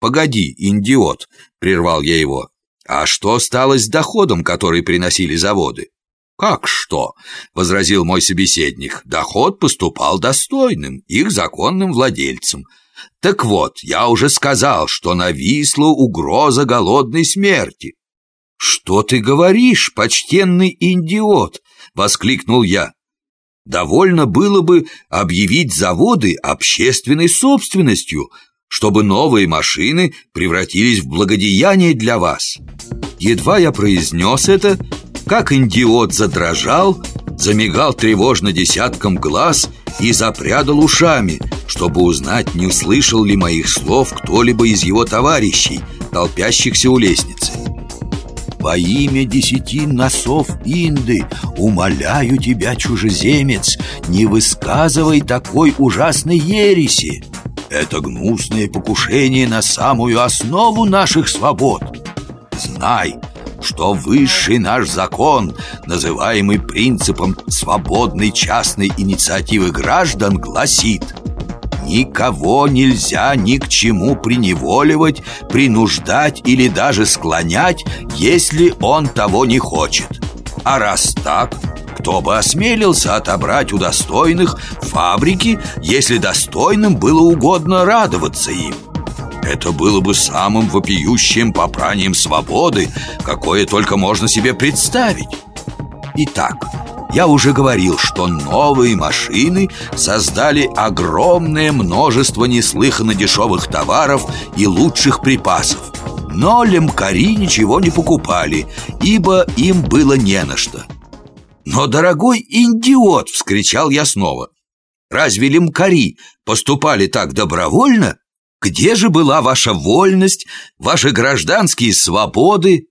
«Погоди, индиот!» — прервал я его. «А что стало с доходом, который приносили заводы?» «Как что?» — возразил мой собеседник. «Доход поступал достойным, их законным владельцам. Так вот, я уже сказал, что нависла угроза голодной смерти». «Что ты говоришь, почтенный индиот?» — воскликнул я. «Довольно было бы объявить заводы общественной собственностью, чтобы новые машины превратились в благодеяние для вас». Едва я произнес это, как индиот задрожал, замигал тревожно десятком глаз и запрядал ушами, чтобы узнать, не услышал ли моих слов кто-либо из его товарищей, толпящихся у лестницы. «Во имя десяти носов Инды умоляю тебя, чужеземец, не высказывай такой ужасной ереси. Это гнусное покушение на самую основу наших свобод. Знай, что высший наш закон, называемый принципом свободной частной инициативы граждан, гласит Никого нельзя ни к чему приневоливать, принуждать или даже склонять, если он того не хочет. А раз так, кто бы осмелился отобрать у достойных фабрики, если достойным было угодно радоваться им? Это было бы самым вопиющим попранием свободы, какое только можно себе представить. Итак, я уже говорил, что новые машины создали огромное множество неслыханно дешевых товаров и лучших припасов. Но лемкари ничего не покупали, ибо им было не на что. «Но, дорогой индиот!» — вскричал я снова. «Разве лемкари поступали так добровольно?» Где же была ваша вольность, ваши гражданские свободы?»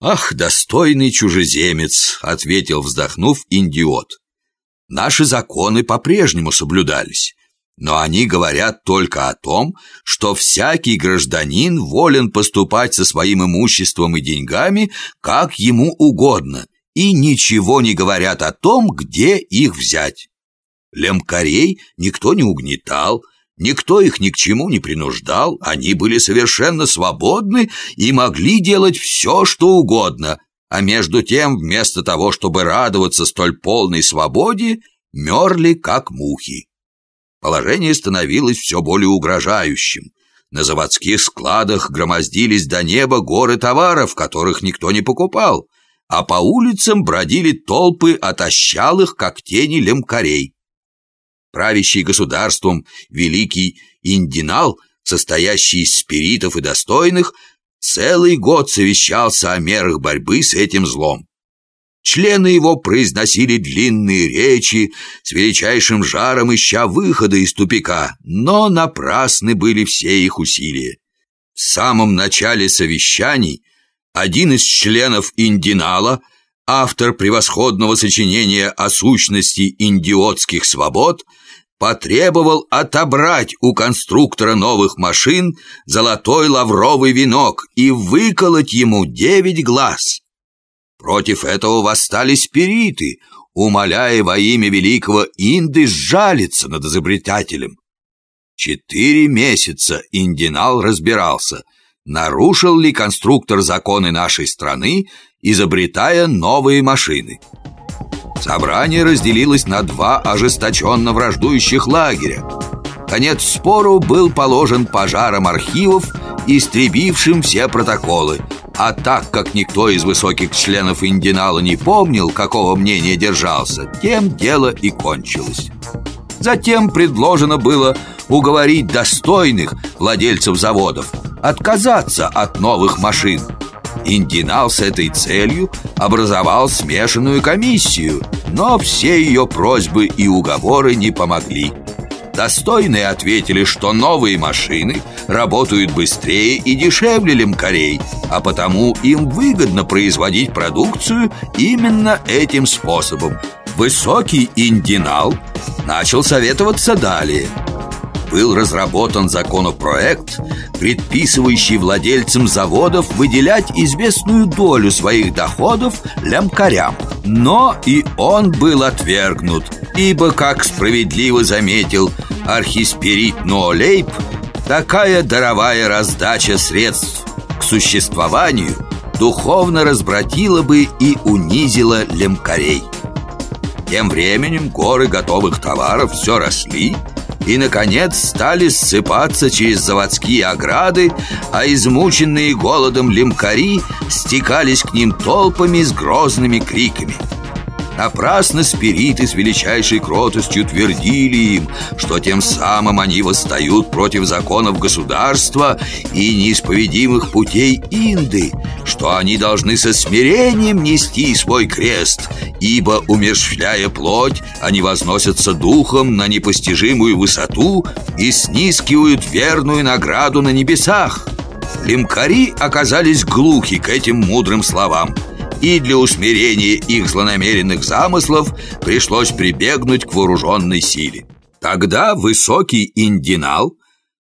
«Ах, достойный чужеземец!» — ответил, вздохнув, индиот. «Наши законы по-прежнему соблюдались, но они говорят только о том, что всякий гражданин волен поступать со своим имуществом и деньгами, как ему угодно, и ничего не говорят о том, где их взять. Лемкарей никто не угнетал, Никто их ни к чему не принуждал, они были совершенно свободны и могли делать все, что угодно, а между тем, вместо того, чтобы радоваться столь полной свободе, мерли, как мухи. Положение становилось все более угрожающим. На заводских складах громоздились до неба горы товаров, которых никто не покупал, а по улицам бродили толпы отощалых, как тени лемкарей правящий государством великий Индинал, состоящий из спиритов и достойных, целый год совещался о мерах борьбы с этим злом. Члены его произносили длинные речи, с величайшим жаром ища выхода из тупика, но напрасны были все их усилия. В самом начале совещаний один из членов Индинала, автор превосходного сочинения о сущности индиотских свобод, потребовал отобрать у конструктора новых машин золотой лавровый венок и выколоть ему девять глаз. Против этого восстали спириты, умоляя во имя великого Инды сжалиться над изобретателем. Четыре месяца Индинал разбирался, нарушил ли конструктор законы нашей страны, изобретая новые машины. Собрание разделилось на два ожесточенно враждующих лагеря. Конец спору был положен пожаром архивов, истребившим все протоколы. А так как никто из высоких членов Индинала не помнил, какого мнения держался, тем дело и кончилось. Затем предложено было уговорить достойных владельцев заводов отказаться от новых машин – Индинал с этой целью образовал смешанную комиссию, но все ее просьбы и уговоры не помогли. Достойные ответили, что новые машины работают быстрее и дешевле лемкарей, а потому им выгодно производить продукцию именно этим способом. Высокий индинал начал советоваться далее – был разработан законопроект, предписывающий владельцам заводов выделять известную долю своих доходов лямкарям. Но и он был отвергнут, ибо, как справедливо заметил архиспирит Ноолейб, Такая даровая раздача средств к существованию Духовно разбратила бы и унизила лемкарей Тем временем горы готовых товаров все росли и, наконец, стали ссыпаться через заводские ограды, а измученные голодом лемкари стекались к ним толпами с грозными криками – Напрасно спириты с величайшей кротостью твердили им, что тем самым они восстают против законов государства и неисповедимых путей Инды, что они должны со смирением нести свой крест, ибо, умерщвляя плоть, они возносятся духом на непостижимую высоту и снискивают верную награду на небесах. Лимкари оказались глухи к этим мудрым словам – и для усмирения их злонамеренных замыслов пришлось прибегнуть к вооруженной силе. Тогда высокий индинал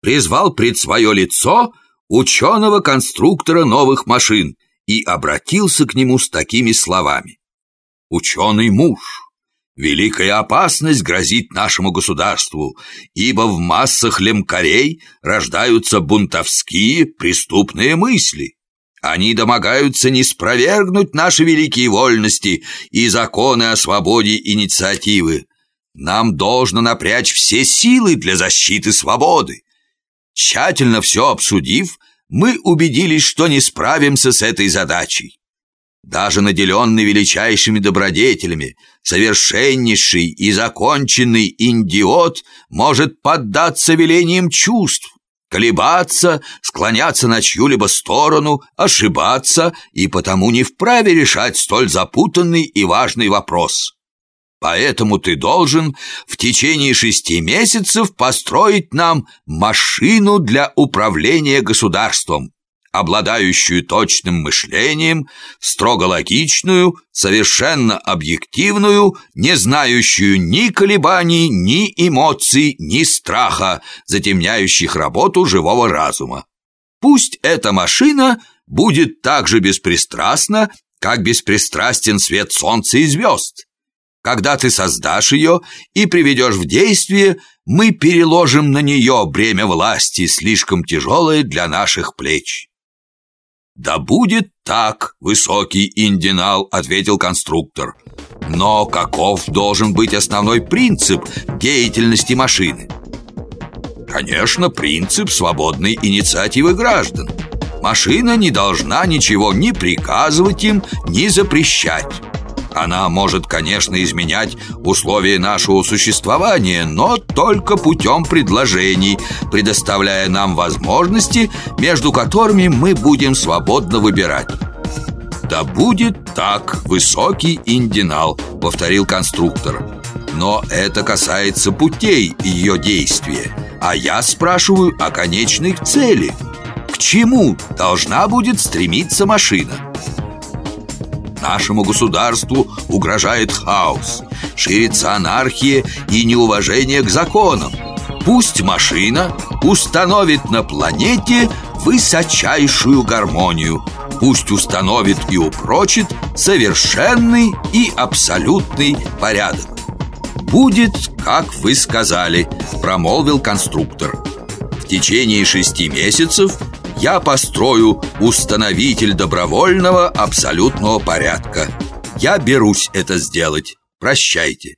призвал пред свое лицо ученого-конструктора новых машин и обратился к нему с такими словами. «Ученый муж, великая опасность грозит нашему государству, ибо в массах лемкарей рождаются бунтовские преступные мысли». Они домогаются не спровергнуть наши великие вольности и законы о свободе инициативы. Нам должно напрячь все силы для защиты свободы. Тщательно все обсудив, мы убедились, что не справимся с этой задачей. Даже наделенный величайшими добродетелями, совершеннейший и законченный индиот может поддаться велениям чувств, колебаться, склоняться на чью-либо сторону, ошибаться и потому не вправе решать столь запутанный и важный вопрос. Поэтому ты должен в течение шести месяцев построить нам машину для управления государством обладающую точным мышлением, строго логичную, совершенно объективную, не знающую ни колебаний, ни эмоций, ни страха, затемняющих работу живого разума. Пусть эта машина будет так же беспристрастна, как беспристрастен свет солнца и звезд. Когда ты создашь ее и приведешь в действие, мы переложим на нее бремя власти, слишком тяжелое для наших плеч. «Да будет так, высокий индинал», — ответил конструктор. «Но каков должен быть основной принцип деятельности машины?» «Конечно, принцип свободной инициативы граждан. Машина не должна ничего ни приказывать им, ни запрещать». Она может, конечно, изменять условия нашего существования, но только путем предложений, предоставляя нам возможности, между которыми мы будем свободно выбирать. «Да будет так, высокий индинал», — повторил конструктор. «Но это касается путей ее действия, а я спрашиваю о конечной цели. К чему должна будет стремиться машина?» Нашему государству угрожает хаос, ширится анархия и неуважение к законам. Пусть машина установит на планете высочайшую гармонию. Пусть установит и упрочит совершенный и абсолютный порядок. «Будет, как вы сказали», – промолвил конструктор. В течение шести месяцев я построю установитель добровольного абсолютного порядка. Я берусь это сделать. Прощайте.